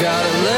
gotta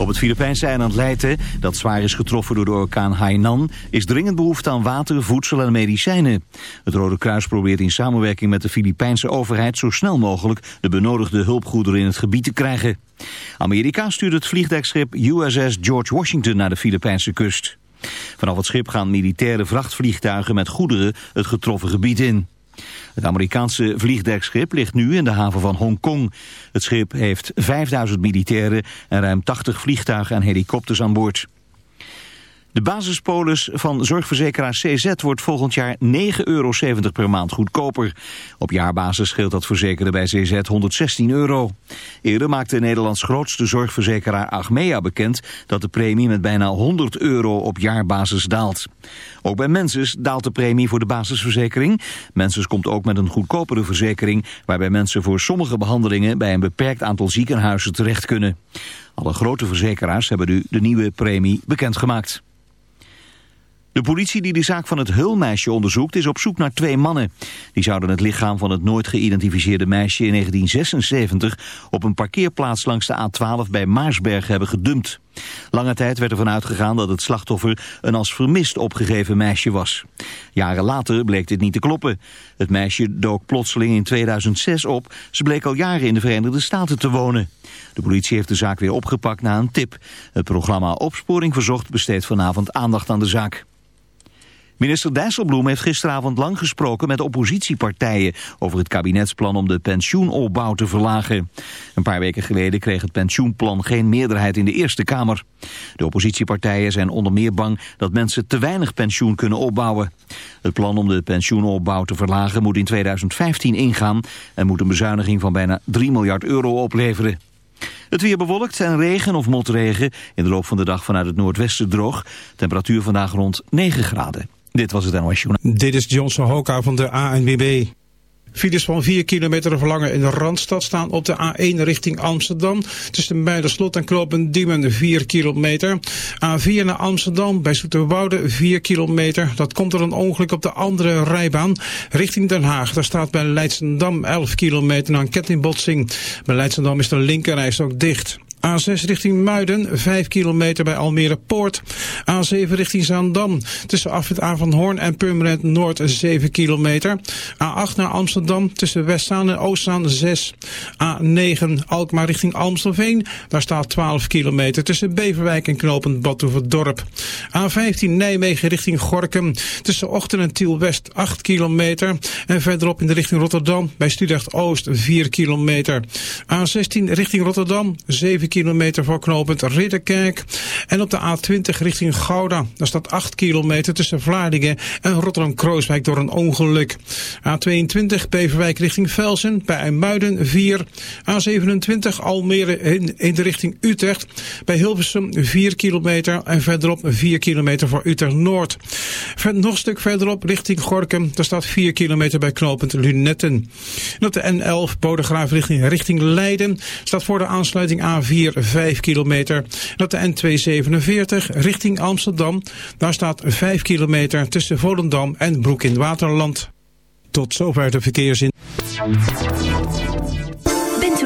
Op het Filipijnse eiland Leyte, dat zwaar is getroffen door de orkaan Hainan... is dringend behoefte aan water, voedsel en medicijnen. Het Rode Kruis probeert in samenwerking met de Filipijnse overheid... zo snel mogelijk de benodigde hulpgoederen in het gebied te krijgen. Amerika stuurt het vliegdekschip USS George Washington naar de Filipijnse kust. Vanaf het schip gaan militaire vrachtvliegtuigen met goederen het getroffen gebied in. Het Amerikaanse vliegdekschip ligt nu in de haven van Hongkong. Het schip heeft 5000 militairen en ruim 80 vliegtuigen en helikopters aan boord. De basispolis van zorgverzekeraar CZ wordt volgend jaar 9,70 euro per maand goedkoper. Op jaarbasis scheelt dat verzekeren bij CZ 116 euro. Eerder maakte Nederlands grootste zorgverzekeraar Achmea bekend dat de premie met bijna 100 euro op jaarbasis daalt. Ook bij Menses daalt de premie voor de basisverzekering. Menses komt ook met een goedkopere verzekering waarbij mensen voor sommige behandelingen bij een beperkt aantal ziekenhuizen terecht kunnen. Alle grote verzekeraars hebben nu de nieuwe premie bekendgemaakt. De politie die de zaak van het Hulmeisje onderzoekt is op zoek naar twee mannen. Die zouden het lichaam van het nooit geïdentificeerde meisje in 1976 op een parkeerplaats langs de A12 bij Maarsberg hebben gedumpt. Lange tijd werd ervan uitgegaan dat het slachtoffer een als vermist opgegeven meisje was. Jaren later bleek dit niet te kloppen. Het meisje dook plotseling in 2006 op. Ze bleek al jaren in de Verenigde Staten te wonen. De politie heeft de zaak weer opgepakt na een tip. Het programma Opsporing Verzocht besteedt vanavond aandacht aan de zaak. Minister Dijsselbloem heeft gisteravond lang gesproken met oppositiepartijen over het kabinetsplan om de pensioenopbouw te verlagen. Een paar weken geleden kreeg het pensioenplan geen meerderheid in de Eerste Kamer. De oppositiepartijen zijn onder meer bang dat mensen te weinig pensioen kunnen opbouwen. Het plan om de pensioenopbouw te verlagen moet in 2015 ingaan en moet een bezuiniging van bijna 3 miljard euro opleveren. Het weer bewolkt en regen of motregen. In de loop van de dag vanuit het noordwesten droog. Temperatuur vandaag rond 9 graden. Dit was het NOS. Dit is Johnson Hoka van de ANWB. Files van 4 kilometer verlangen in de Randstad staan op de A1 richting Amsterdam. Tussen Muiderslot en Knopen Diemen 4 kilometer. A4 naar Amsterdam bij Zoeterwoude 4 kilometer. Dat komt er een ongeluk op de andere rijbaan richting Den Haag. Daar staat bij Leidsendam 11 kilometer na een kettingbotsing. Bij Leidsendam is de linkerreis ook dicht. A6 richting Muiden, 5 kilometer bij Almere Poort. A7 richting Zaandam, tussen Afrit Hoorn en Purmerend Noord 7 kilometer. A8 naar Amsterdam, tussen Westzaan en Oostzaan 6. A9 Alkmaar richting Amstelveen, daar staat 12 kilometer tussen Beverwijk en Knopend Badhoevedorp. A15 Nijmegen richting Gorkum, tussen Ochten en Tiel West 8 kilometer. En verderop in de richting Rotterdam, bij Studrecht Oost 4 kilometer. A16 richting Rotterdam, 7 kilometer voor knooppunt Ridderkerk. En op de A20 richting Gouda. Daar staat 8 kilometer tussen Vlaardingen en Rotterdam-Krooswijk door een ongeluk. A22 Beverwijk richting Velsen. Bij IJmuiden 4. A27 Almere in, in de richting Utrecht. Bij Hilversum 4 kilometer. En verderop 4 kilometer voor Utrecht-Noord. Nog een stuk verderop richting Gorkum. Daar staat 4 kilometer bij knooppunt Lunetten. En op de N11 Bodegraaf richting, richting Leiden staat voor de aansluiting A4 5 kilometer. En op de N247 richting Amsterdam. Daar staat 5 kilometer tussen Volendam en Broek in Waterland. Tot zover de verkeersin.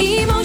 一梦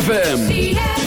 ZFM.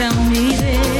Então me dê.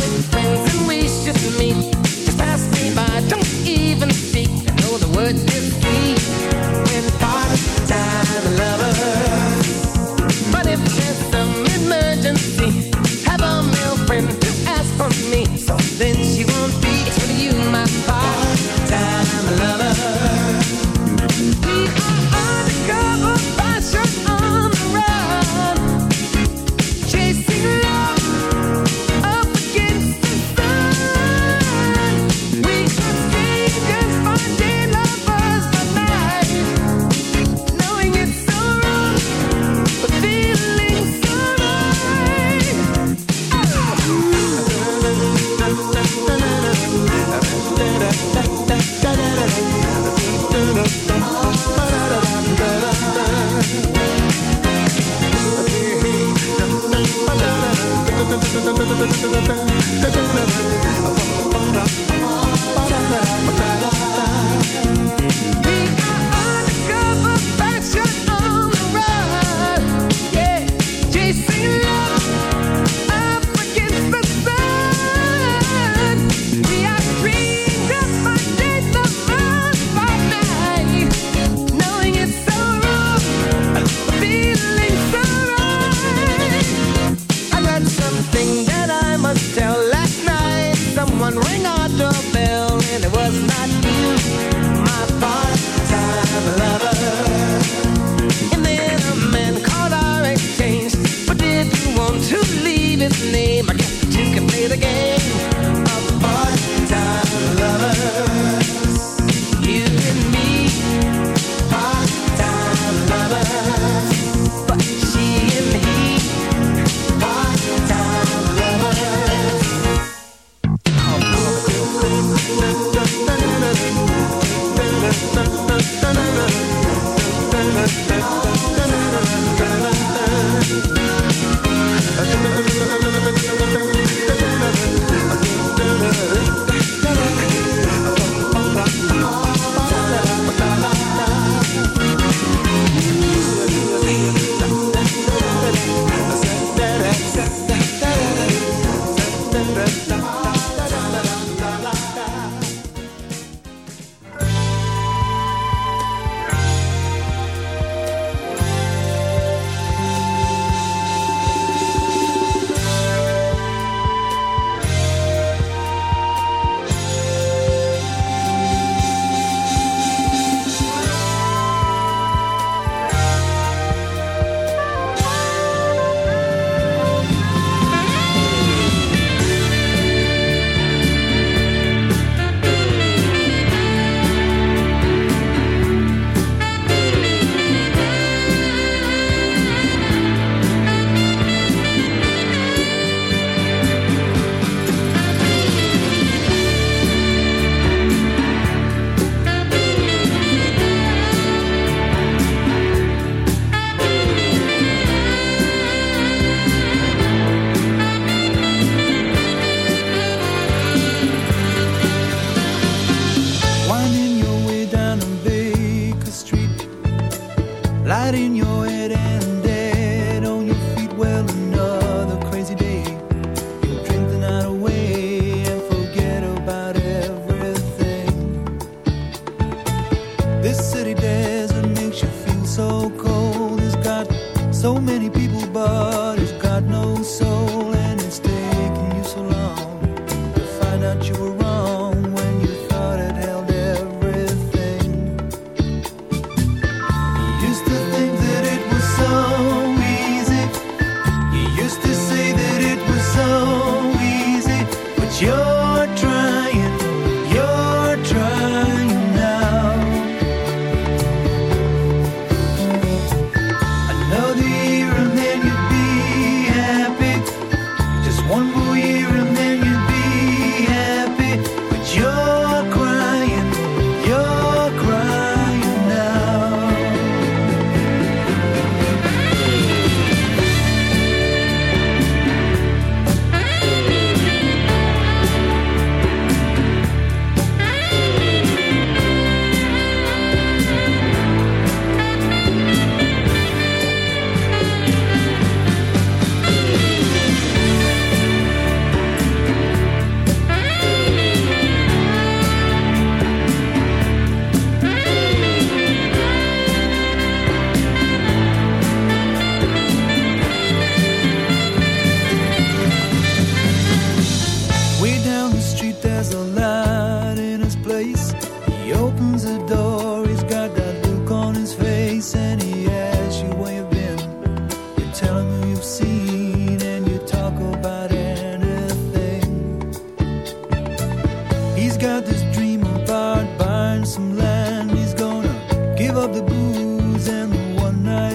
Friends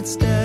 instead.